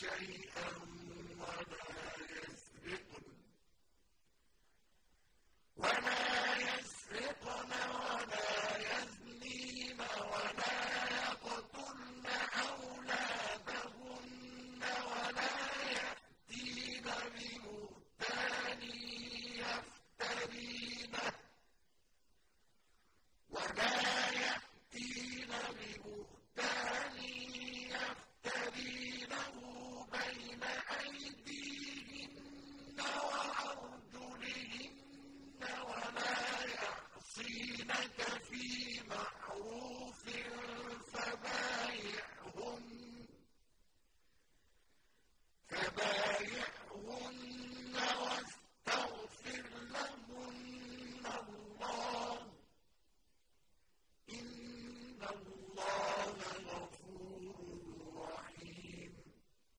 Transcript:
شيئا يَعِدُونَكَ فِي مَعْرُوفٍ